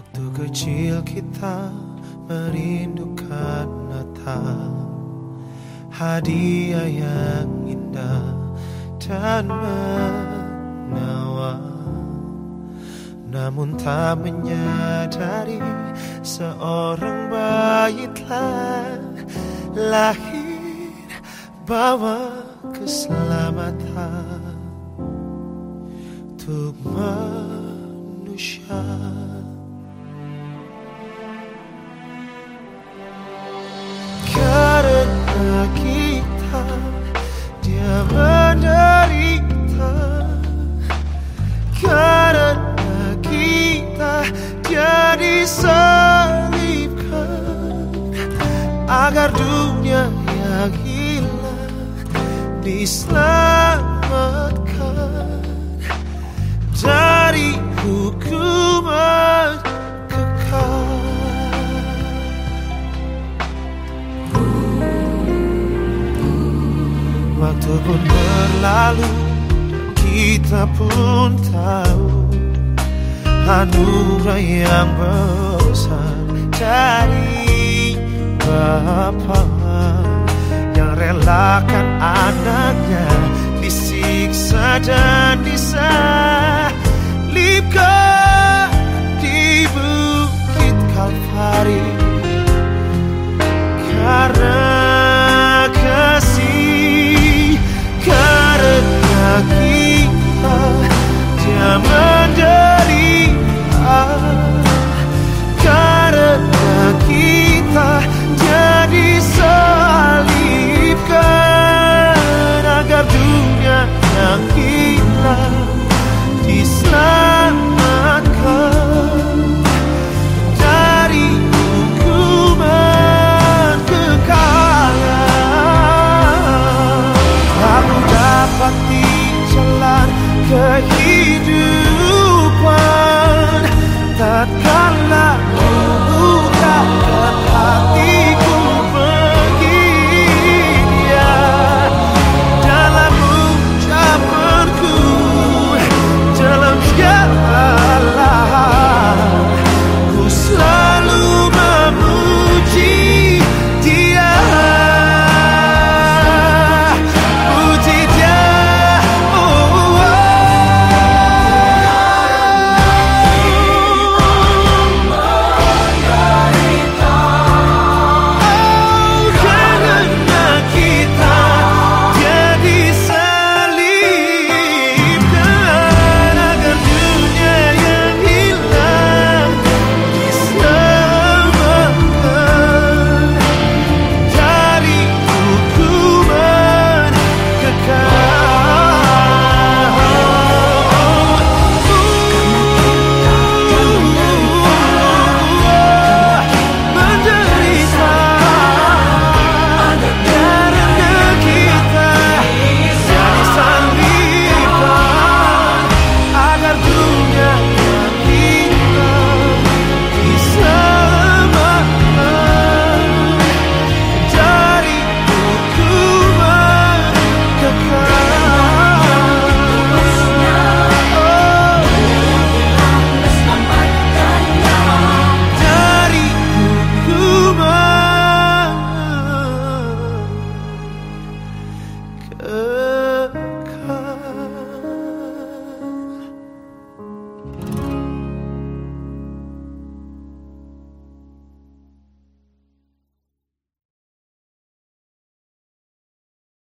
Waktu kecil kita merindukan Natal. Hadiah yang indah dan menawan Namun tak menyadari seorang bayi telah lahir Bawa keselamatan. Untuk disalibkan Agar dunia yang hilang diselamatkan. Dari hukuman kekal. Waktu pun berlalu Kita pun tahu Anugerah yang besar. Dari Bapa Yang relakan anaknya Disiksa dan disalibkan